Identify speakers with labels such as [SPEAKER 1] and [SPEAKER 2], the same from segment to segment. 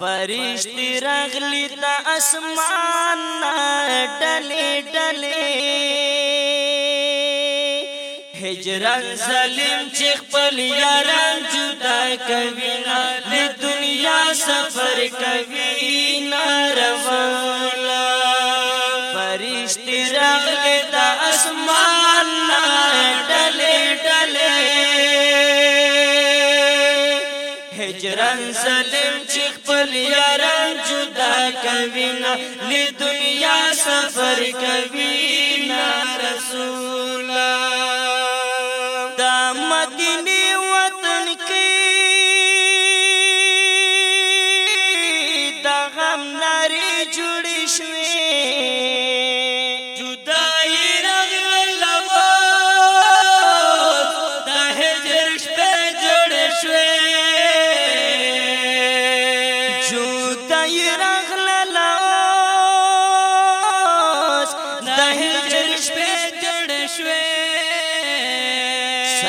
[SPEAKER 1] فرشتي رغلي د اسمان ډلې ډلې هجران سلیم چې خپل یاران جدا کوي نه د دنیا سفر کوي ناروا فرشتي رغلي د اسمان جهان سلم چې خپل یاران جدا کوي نه له دنیا سفر کوي نه رسول دا مدینه وطن کې دا غم ناري جوړ شوی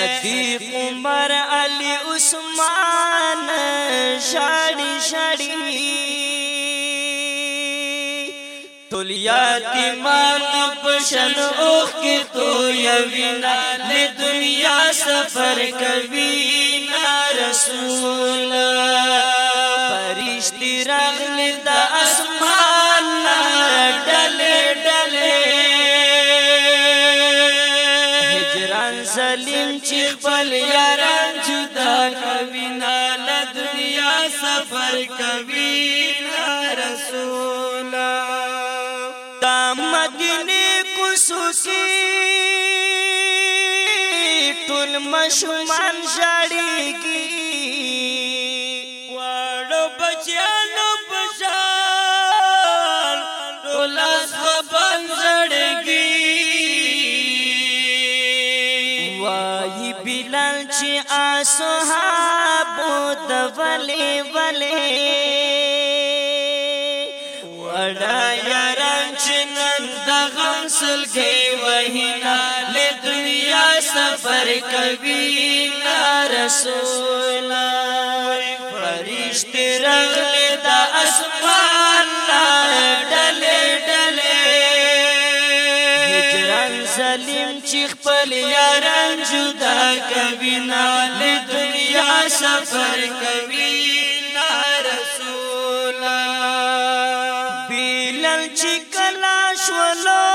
[SPEAKER 1] صدیق عمر علی عثمان شاڑی شاڑی تلیاتی اوخ اوک تو یوینا لے دنیا سفر کبینا نسول خپل یاران جدا کبھی نا دنیا سفر کبھی رسول رسولا تا مدینی کسوسی تل مشمان جاڑی کی بچیا صحابو د ولی ولی وړا یاران چې نن د غم سلګي وهینا له دنیا سفر کوي رسولا فرشتي رغله د اسمان دین چې خپل یاران جدا کوي نه دنیا سفر کوي نه رسول بلل چې کلا شولو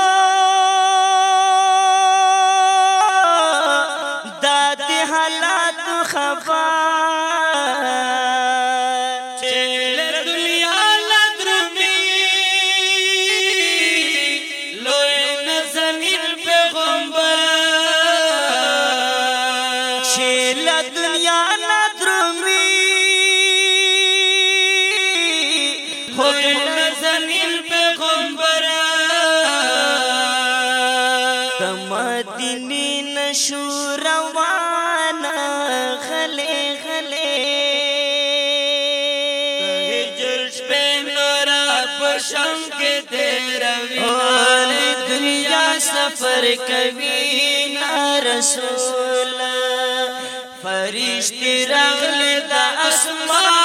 [SPEAKER 1] خدای نزلیل پیغمبر تمدینی نشو روانا خلی خلی هجرش پی نورا پشم کے تیرا وینا دنیا سفر کوي نا رسول فرشتي راغله د اسمان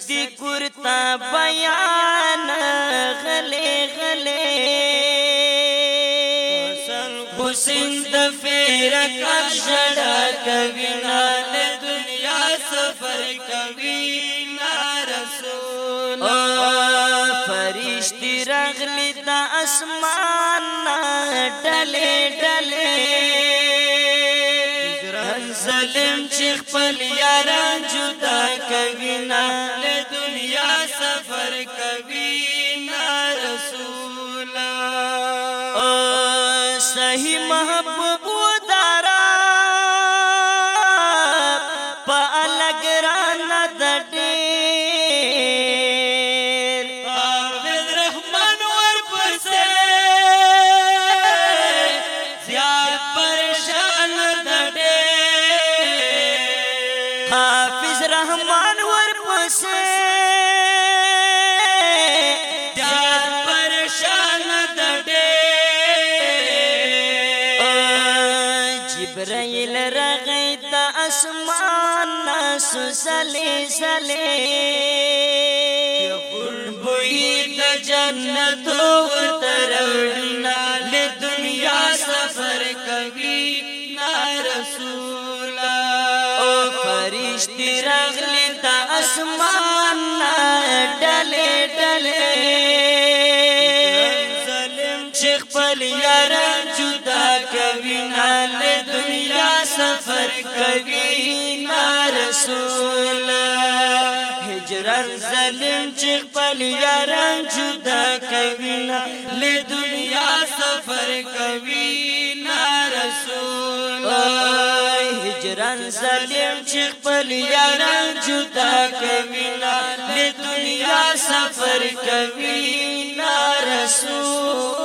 [SPEAKER 1] صدیق ورتا بیان غلې غلې حسین د فرقت جڑا کوي نال دنیا سفر کوي رسول فرشتي رغلی د اسمان ډلې ډلې خپل یاران جدا کبھی نار دنیا سفر کبھی نارسولا صحیح محبو حافظ رحمان ورپسې دیار پرشان د ډې جبرائیل راغی د اسمان ناس سلی سلی خپل بوې د جنت ورته رڼا لید فرشتی آسمان ڈلے ڈلے ظلم پل چھپل جدا کبھی نال دنیا سفر کری نار سل هر ظلم چې خپل یاران جدا کوي نه له دنیا سفر کوي نه رسول هجران ظلم چې خپل یاران جدا کوي نه له دنیا سفر کوي نه رسول